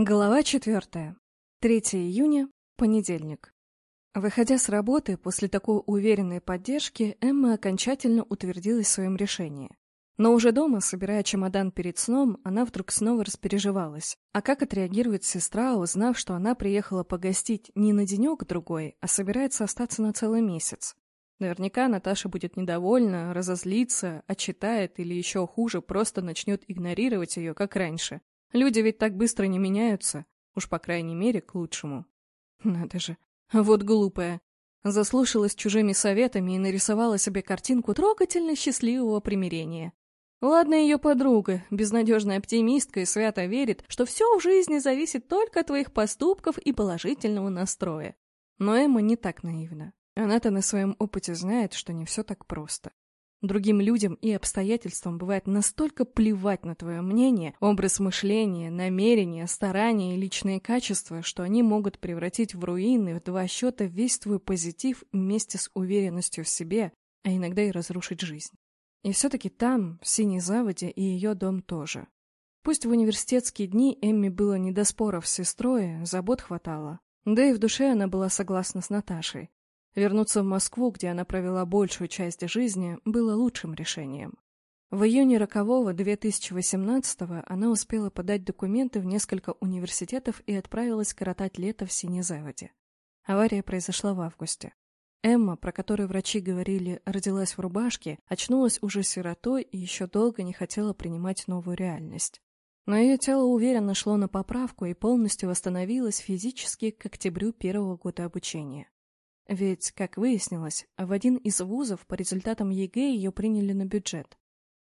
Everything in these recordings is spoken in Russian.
Глава четвертая. 3 июня, понедельник. Выходя с работы, после такой уверенной поддержки, Эмма окончательно утвердилась в своем решении. Но уже дома, собирая чемодан перед сном, она вдруг снова распереживалась. А как отреагирует сестра, узнав, что она приехала погостить не на денек-другой, а собирается остаться на целый месяц? Наверняка Наташа будет недовольна, разозлится, отчитает или еще хуже, просто начнет игнорировать ее, как раньше. Люди ведь так быстро не меняются, уж по крайней мере к лучшему. Надо же, вот глупая. Заслушалась чужими советами и нарисовала себе картинку трогательно счастливого примирения. Ладно, ее подруга, безнадежная оптимистка и свято верит, что все в жизни зависит только от твоих поступков и положительного настроя. Но Эмма не так наивна. Она-то на своем опыте знает, что не все так просто. Другим людям и обстоятельствам бывает настолько плевать на твое мнение, образ мышления, намерения, старания и личные качества, что они могут превратить в руины в два счета весь твой позитив вместе с уверенностью в себе, а иногда и разрушить жизнь. И все-таки там, в Синей Заводе, и ее дом тоже. Пусть в университетские дни Эмми было не до споров с сестрой, забот хватало. Да и в душе она была согласна с Наташей. Вернуться в Москву, где она провела большую часть жизни, было лучшим решением. В июне рокового 2018-го она успела подать документы в несколько университетов и отправилась коротать лето в Синезаводе. Авария произошла в августе. Эмма, про которую врачи говорили, родилась в рубашке, очнулась уже сиротой и еще долго не хотела принимать новую реальность. Но ее тело уверенно шло на поправку и полностью восстановилось физически к октябрю первого года обучения. Ведь, как выяснилось, в один из вузов по результатам ЕГЭ ее приняли на бюджет.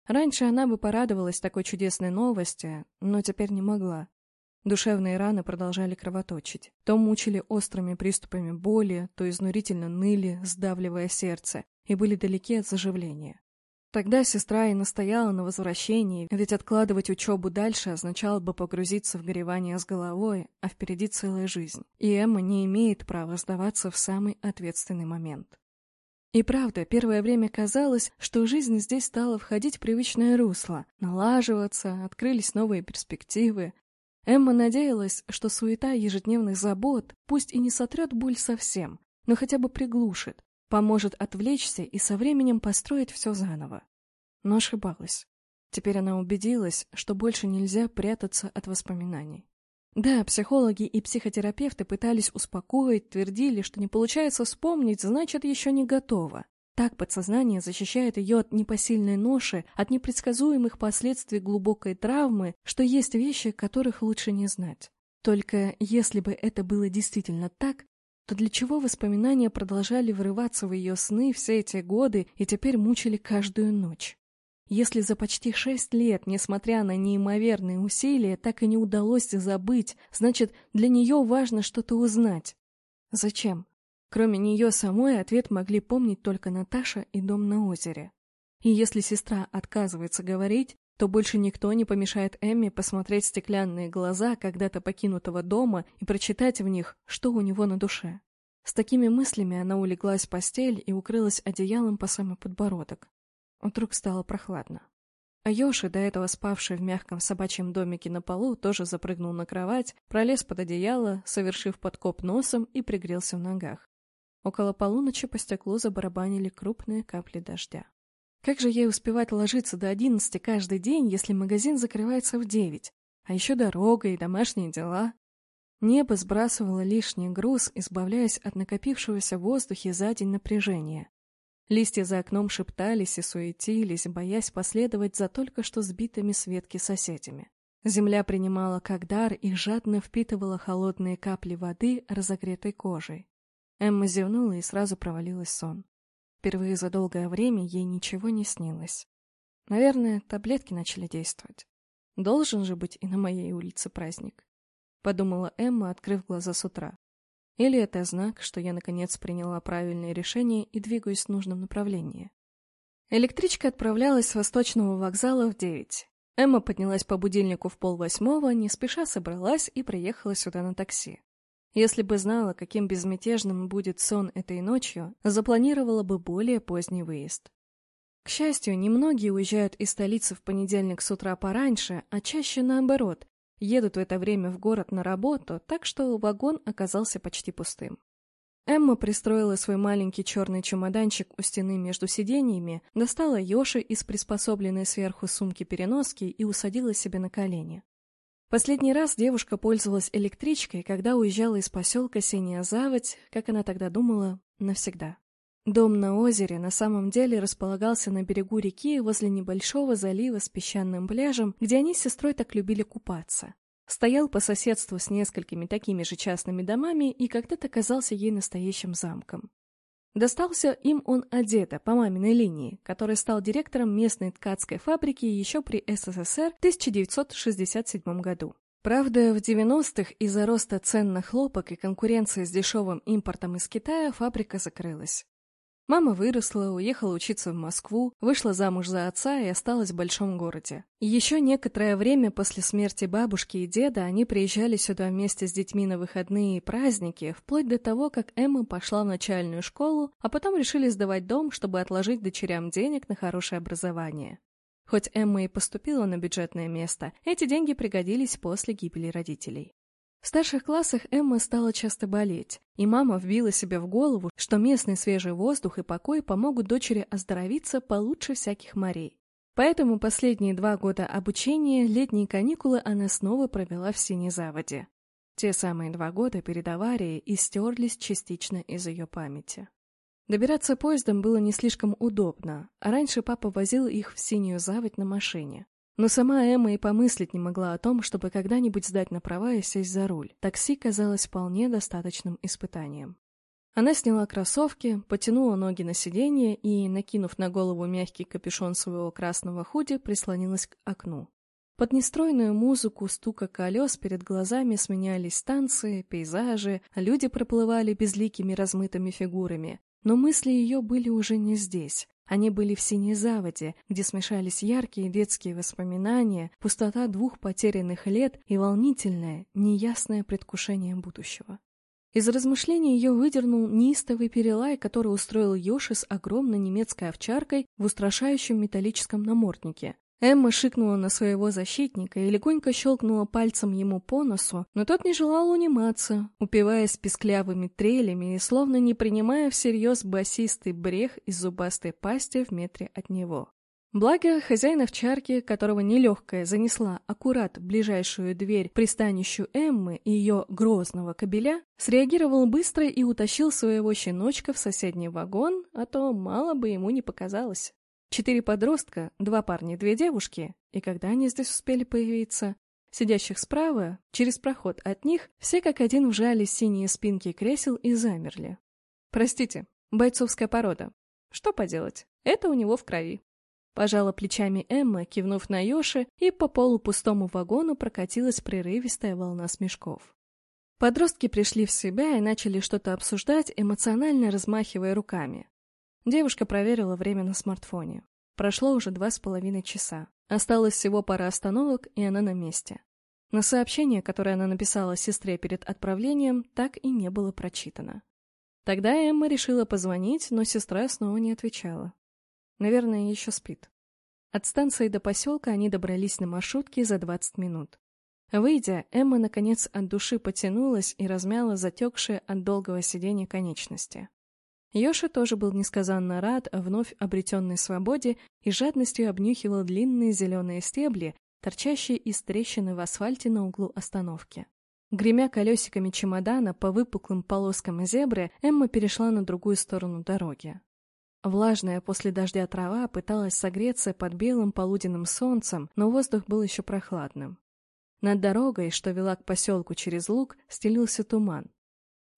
Раньше она бы порадовалась такой чудесной новости, но теперь не могла. Душевные раны продолжали кровоточить. То мучили острыми приступами боли, то изнурительно ныли, сдавливая сердце, и были далеки от заживления. Тогда сестра и настояла на возвращении, ведь откладывать учебу дальше означало бы погрузиться в горевание с головой, а впереди целая жизнь. И Эмма не имеет права сдаваться в самый ответственный момент. И правда, первое время казалось, что жизнь здесь стала входить в привычное русло, налаживаться, открылись новые перспективы. Эмма надеялась, что суета ежедневных забот пусть и не сотрет боль совсем, но хотя бы приглушит, Поможет отвлечься и со временем построить все заново. Но ошибалась. Теперь она убедилась, что больше нельзя прятаться от воспоминаний. Да, психологи и психотерапевты пытались успокоить, твердили, что не получается вспомнить, значит, еще не готово. Так подсознание защищает ее от непосильной ноши, от непредсказуемых последствий глубокой травмы, что есть вещи, которых лучше не знать. Только если бы это было действительно так, то для чего воспоминания продолжали вырываться в ее сны все эти годы и теперь мучили каждую ночь? Если за почти шесть лет, несмотря на неимоверные усилия, так и не удалось забыть, значит, для нее важно что-то узнать. Зачем? Кроме нее самой ответ могли помнить только Наташа и дом на озере. И если сестра отказывается говорить, то больше никто не помешает Эмме посмотреть стеклянные глаза когда-то покинутого дома и прочитать в них, что у него на душе. С такими мыслями она улеглась в постель и укрылась одеялом по самый подбородок. Вдруг стало прохладно. А Йоши, до этого спавший в мягком собачьем домике на полу, тоже запрыгнул на кровать, пролез под одеяло, совершив подкоп носом и пригрелся в ногах. Около полуночи по стеклу забарабанили крупные капли дождя. Как же ей успевать ложиться до одиннадцати каждый день, если магазин закрывается в девять? А еще дорога и домашние дела. Небо сбрасывало лишний груз, избавляясь от накопившегося в воздухе за день напряжения. Листья за окном шептались и суетились, боясь последовать за только что сбитыми с ветки соседями. Земля принимала как дар и жадно впитывала холодные капли воды, разогретой кожей. Эмма зевнула и сразу провалилась в сон. Впервые за долгое время ей ничего не снилось. Наверное, таблетки начали действовать. Должен же быть и на моей улице праздник. Подумала Эмма, открыв глаза с утра. Или это знак, что я наконец приняла правильное решение и двигаюсь в нужном направлении. Электричка отправлялась с восточного вокзала в девять. Эмма поднялась по будильнику в полвосьмого, не спеша собралась и приехала сюда на такси. Если бы знала, каким безмятежным будет сон этой ночью, запланировала бы более поздний выезд. К счастью, немногие уезжают из столицы в понедельник с утра пораньше, а чаще наоборот, едут в это время в город на работу, так что вагон оказался почти пустым. Эмма пристроила свой маленький черный чемоданчик у стены между сиденьями, достала Йоши из приспособленной сверху сумки-переноски и усадила себе на колени. Последний раз девушка пользовалась электричкой, когда уезжала из поселка Синяя Заводь, как она тогда думала, навсегда. Дом на озере на самом деле располагался на берегу реки возле небольшого залива с песчаным пляжем, где они с сестрой так любили купаться. Стоял по соседству с несколькими такими же частными домами и когда-то казался ей настоящим замком. Достался им он от по маминой линии, который стал директором местной ткацкой фабрики еще при СССР в 1967 году. Правда, в 90-х из-за роста цен на хлопок и конкуренции с дешевым импортом из Китая фабрика закрылась. Мама выросла, уехала учиться в Москву, вышла замуж за отца и осталась в большом городе. еще некоторое время после смерти бабушки и деда они приезжали сюда вместе с детьми на выходные и праздники, вплоть до того, как Эмма пошла в начальную школу, а потом решили сдавать дом, чтобы отложить дочерям денег на хорошее образование. Хоть Эмма и поступила на бюджетное место, эти деньги пригодились после гибели родителей. В старших классах Эмма стала часто болеть, и мама вбила себе в голову, что местный свежий воздух и покой помогут дочери оздоровиться получше всяких морей. Поэтому последние два года обучения, летние каникулы она снова провела в Синезаводе. Те самые два года перед аварией истерлись частично из ее памяти. Добираться поездом было не слишком удобно, а раньше папа возил их в Синюю Заводь на машине. Но сама Эмма и помыслить не могла о том, чтобы когда-нибудь сдать на права и сесть за руль. Такси казалось вполне достаточным испытанием. Она сняла кроссовки, потянула ноги на сиденье и, накинув на голову мягкий капюшон своего красного худи, прислонилась к окну. Под нестройную музыку стука колес перед глазами сменялись станции, пейзажи, люди проплывали безликими размытыми фигурами. Но мысли ее были уже не здесь. Они были в синей заводе, где смешались яркие детские воспоминания, пустота двух потерянных лет и волнительное, неясное предвкушение будущего. Из размышлений ее выдернул неистовый перелай, который устроил Йоши с огромной немецкой овчаркой в устрашающем металлическом наморднике. Эмма шикнула на своего защитника и легонько щелкнула пальцем ему по носу, но тот не желал униматься, упиваясь писклявыми трелями и словно не принимая всерьез басистый брех из зубастой пасти в метре от него. Благо, хозяин овчарки, которого нелегкая занесла аккурат ближайшую дверь пристанищу Эммы и ее грозного кобеля, среагировал быстро и утащил своего щеночка в соседний вагон, а то мало бы ему не показалось. Четыре подростка, два парня и две девушки, и когда они здесь успели появиться? Сидящих справа, через проход от них, все как один вжались синие спинки кресел и замерли. Простите, бойцовская порода. Что поделать, это у него в крови. Пожала плечами Эмма, кивнув на Йоши, и по полупустому вагону прокатилась прерывистая волна смешков. Подростки пришли в себя и начали что-то обсуждать, эмоционально размахивая руками. Девушка проверила время на смартфоне. Прошло уже два с половиной часа. Осталось всего пара остановок, и она на месте. Но сообщение, которое она написала сестре перед отправлением, так и не было прочитано. Тогда Эмма решила позвонить, но сестра снова не отвечала. Наверное, еще спит. От станции до поселка они добрались на маршрутке за 20 минут. Выйдя, Эмма, наконец, от души потянулась и размяла затекшие от долгого сидения конечности. Йоши тоже был несказанно рад вновь обретенной свободе и жадностью обнюхивал длинные зеленые стебли, торчащие из трещины в асфальте на углу остановки. Гремя колесиками чемодана по выпуклым полоскам зебры, Эмма перешла на другую сторону дороги. Влажная после дождя трава пыталась согреться под белым полуденным солнцем, но воздух был еще прохладным. Над дорогой, что вела к поселку через луг, стелился туман.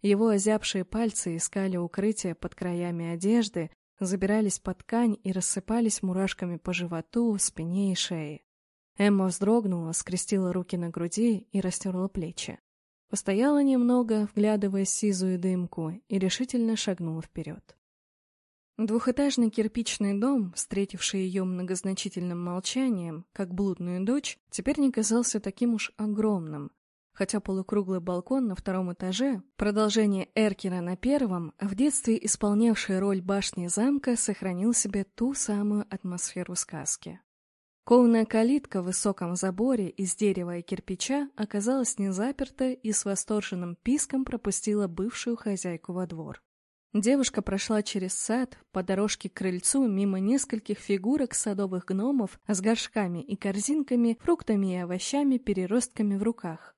Его озябшие пальцы искали укрытие под краями одежды, забирались под ткань и рассыпались мурашками по животу, спине и шее. Эмма вздрогнула, скрестила руки на груди и растерла плечи. Постояла немного, вглядываясь в сизую дымку, и решительно шагнула вперед. Двухэтажный кирпичный дом, встретивший ее многозначительным молчанием, как блудную дочь, теперь не казался таким уж огромным, хотя полукруглый балкон на втором этаже, продолжение Эркера на первом, в детстве исполнявший роль башни замка, сохранил себе ту самую атмосферу сказки. Кованая калитка в высоком заборе из дерева и кирпича оказалась не заперта и с восторженным писком пропустила бывшую хозяйку во двор. Девушка прошла через сад, по дорожке к крыльцу, мимо нескольких фигурок садовых гномов с горшками и корзинками, фруктами и овощами, переростками в руках.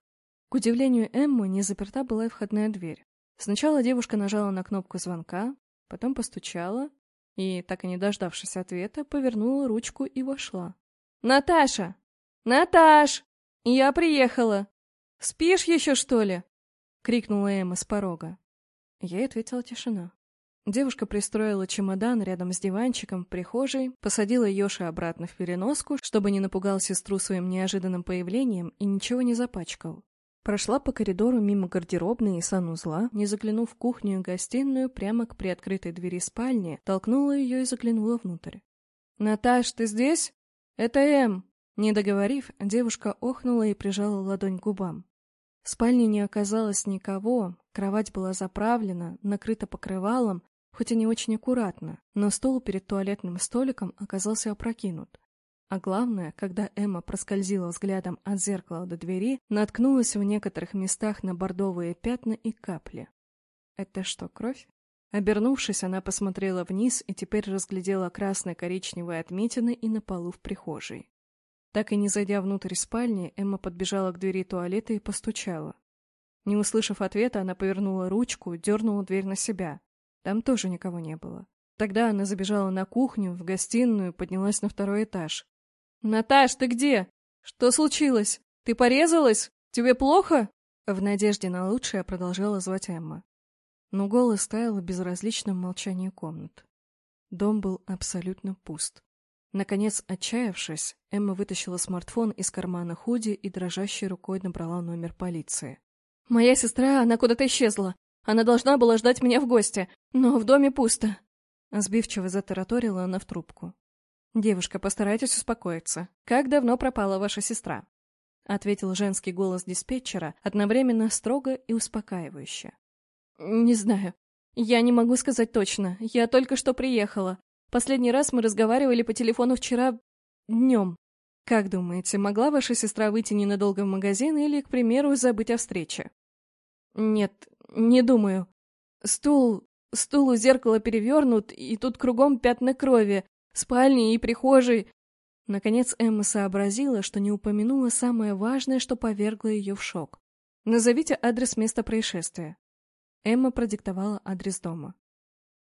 К удивлению Эммы, не заперта была и входная дверь. Сначала девушка нажала на кнопку звонка, потом постучала и, так и не дождавшись ответа, повернула ручку и вошла. «Наташа! Наташ! Я приехала! Спишь еще, что ли?» — крикнула Эмма с порога. Ей ответила тишина. Девушка пристроила чемодан рядом с диванчиком в прихожей, посадила Йоши обратно в переноску, чтобы не напугал сестру своим неожиданным появлением и ничего не запачкал. Прошла по коридору мимо гардеробной и санузла, не заглянув в кухню и гостиную, прямо к приоткрытой двери спальни, толкнула ее и заглянула внутрь. «Наташ, ты здесь? Это Эм!» Не договорив, девушка охнула и прижала ладонь к губам. В спальне не оказалось никого, кровать была заправлена, накрыта покрывалом, хоть и не очень аккуратно, но стол перед туалетным столиком оказался опрокинут. А главное, когда Эмма проскользила взглядом от зеркала до двери, наткнулась в некоторых местах на бордовые пятна и капли. Это что, кровь? Обернувшись, она посмотрела вниз и теперь разглядела красно-коричневые отметины и на полу в прихожей. Так и не зайдя внутрь спальни, Эмма подбежала к двери туалета и постучала. Не услышав ответа, она повернула ручку, дернула дверь на себя. Там тоже никого не было. Тогда она забежала на кухню, в гостиную, поднялась на второй этаж. «Наташ, ты где? Что случилось? Ты порезалась? Тебе плохо?» В надежде на лучшее продолжала звать Эмма. Но голос стоял в безразличном молчании комнат. Дом был абсолютно пуст. Наконец, отчаявшись, Эмма вытащила смартфон из кармана худи и дрожащей рукой набрала номер полиции. «Моя сестра, она куда-то исчезла. Она должна была ждать меня в гости, но в доме пусто». Сбивчиво затараторила она в трубку. «Девушка, постарайтесь успокоиться. Как давно пропала ваша сестра?» Ответил женский голос диспетчера, одновременно строго и успокаивающе. «Не знаю. Я не могу сказать точно. Я только что приехала. Последний раз мы разговаривали по телефону вчера... днем. Как думаете, могла ваша сестра выйти ненадолго в магазин или, к примеру, забыть о встрече? Нет, не думаю. Стул... стул у зеркала перевернут, и тут кругом пятна крови, спальни и прихожей. Наконец Эмма сообразила, что не упомянула самое важное, что повергло ее в шок. «Назовите адрес места происшествия». Эмма продиктовала адрес дома.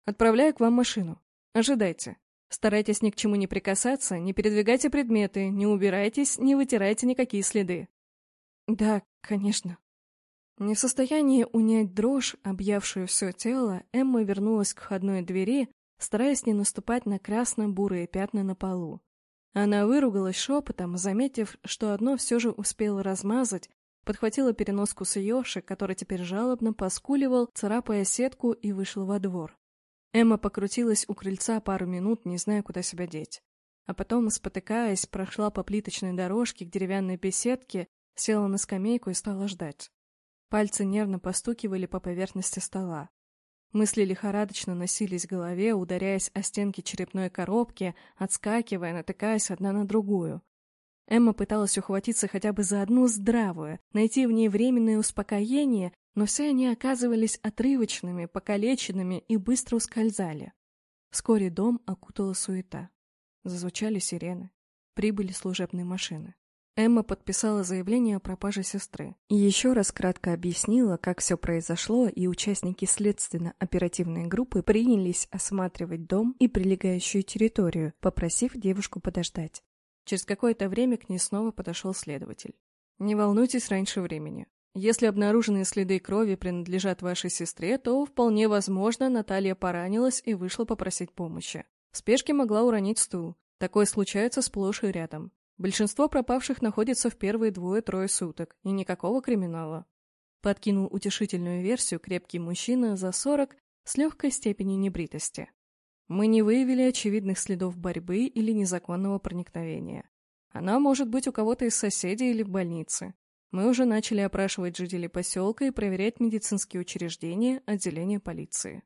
«Отправляю к вам машину. Ожидайте. Старайтесь ни к чему не прикасаться, не передвигайте предметы, не убирайтесь, не вытирайте никакие следы. Да, конечно. Не в состоянии унять дрожь, объявшую все тело, Эмма вернулась к входной двери, стараясь не наступать на красно-бурые пятна на полу. Она выругалась шепотом, заметив, что одно все же успела размазать, подхватила переноску с Йоши, который теперь жалобно поскуливал, царапая сетку, и вышла во двор. Эмма покрутилась у крыльца пару минут, не зная, куда себя деть. А потом, спотыкаясь, прошла по плиточной дорожке к деревянной беседке, села на скамейку и стала ждать. Пальцы нервно постукивали по поверхности стола. Мысли лихорадочно носились в голове, ударяясь о стенки черепной коробки, отскакивая, натыкаясь одна на другую. Эмма пыталась ухватиться хотя бы за одну здравую, найти в ней временное успокоение, но все они оказывались отрывочными, покалеченными и быстро ускользали. Вскоре дом окутала суета. Зазвучали сирены. Прибыли служебные машины. Эмма подписала заявление о пропаже сестры. И еще раз кратко объяснила, как все произошло, и участники следственно-оперативной группы принялись осматривать дом и прилегающую территорию, попросив девушку подождать. Через какое-то время к ней снова подошел следователь. «Не волнуйтесь раньше времени. Если обнаруженные следы крови принадлежат вашей сестре, то вполне возможно Наталья поранилась и вышла попросить помощи. В спешке могла уронить стул. Такое случается сплошь и рядом. Большинство пропавших находится в первые двое-трое суток, и никакого криминала. Подкинул утешительную версию крепкий мужчина за сорок с легкой степенью небритости. Мы не выявили очевидных следов борьбы или незаконного проникновения. Она может быть у кого-то из соседей или в больнице. Мы уже начали опрашивать жителей поселка и проверять медицинские учреждения, отделения полиции.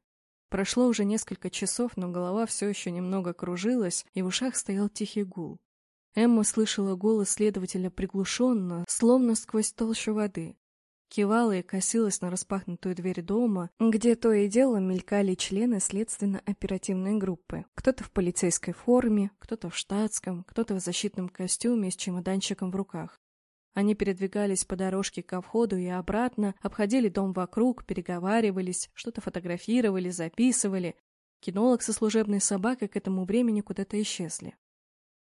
Прошло уже несколько часов, но голова все еще немного кружилась, и в ушах стоял тихий гул. Эмма слышала голос следователя приглушенно, словно сквозь толщу воды. Кивала и косилась на распахнутую дверь дома, где то и дело мелькали члены следственно-оперативной группы. Кто-то в полицейской форме, кто-то в штатском, кто-то в защитном костюме с чемоданчиком в руках. Они передвигались по дорожке ко входу и обратно, обходили дом вокруг, переговаривались, что-то фотографировали, записывали. Кинолог со служебной собакой к этому времени куда-то исчезли.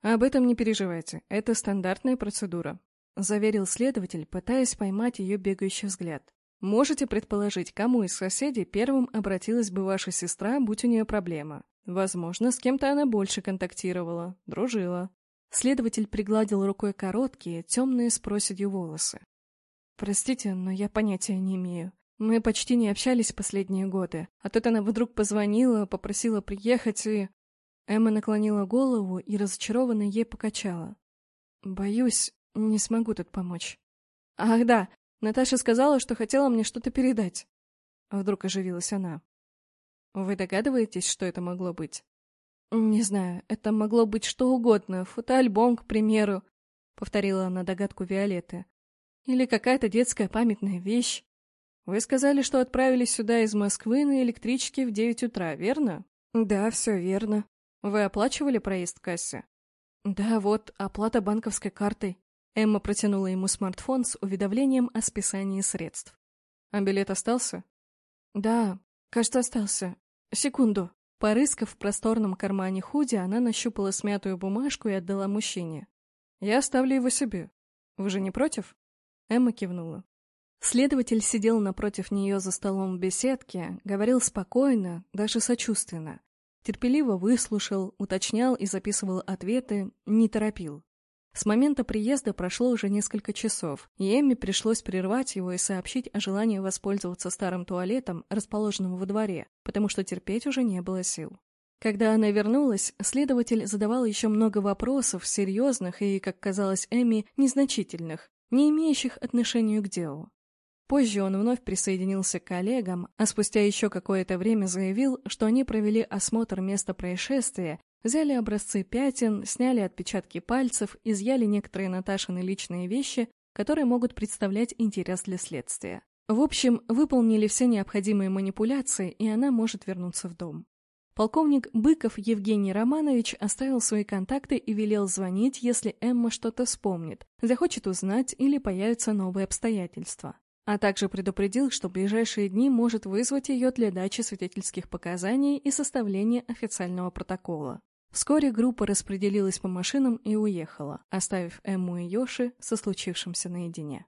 «Об этом не переживайте, это стандартная процедура», — заверил следователь, пытаясь поймать ее бегающий взгляд. «Можете предположить, кому из соседей первым обратилась бы ваша сестра, будь у нее проблема? Возможно, с кем-то она больше контактировала, дружила. Следователь пригладил рукой короткие, темные с проседью волосы. «Простите, но я понятия не имею. Мы почти не общались последние годы. А тут она вдруг позвонила, попросила приехать и...» Эмма наклонила голову и разочарованно ей покачала. «Боюсь, не смогу тут помочь». «Ах да, Наташа сказала, что хотела мне что-то передать». Вдруг оживилась она. «Вы догадываетесь, что это могло быть?» «Не знаю, это могло быть что угодно, фотоальбом, к примеру», — повторила она догадку Виолетты. «Или какая-то детская памятная вещь. Вы сказали, что отправились сюда из Москвы на электричке в девять утра, верно?» «Да, все верно. Вы оплачивали проезд кассе?» «Да, вот, оплата банковской картой». Эмма протянула ему смартфон с уведомлением о списании средств. «А билет остался?» «Да, кажется, остался. Секунду». Порыскав в просторном кармане худи, она нащупала смятую бумажку и отдала мужчине. «Я оставлю его себе. Вы же не против?» Эмма кивнула. Следователь сидел напротив нее за столом в беседке, говорил спокойно, даже сочувственно. Терпеливо выслушал, уточнял и записывал ответы, не торопил. С момента приезда прошло уже несколько часов, и Эмме пришлось прервать его и сообщить о желании воспользоваться старым туалетом, расположенным во дворе, потому что терпеть уже не было сил. Когда она вернулась, следователь задавал еще много вопросов, серьезных и, как казалось Эмми, незначительных, не имеющих отношения к делу. Позже он вновь присоединился к коллегам, а спустя еще какое-то время заявил, что они провели осмотр места происшествия Взяли образцы пятен, сняли отпечатки пальцев, изъяли некоторые Наташины личные вещи, которые могут представлять интерес для следствия. В общем, выполнили все необходимые манипуляции, и она может вернуться в дом. Полковник Быков Евгений Романович оставил свои контакты и велел звонить, если Эмма что-то вспомнит, захочет узнать или появятся новые обстоятельства. А также предупредил, что в ближайшие дни может вызвать ее для дачи свидетельских показаний и составления официального протокола. Вскоре группа распределилась по машинам и уехала, оставив Эмму и Йоши со случившимся наедине.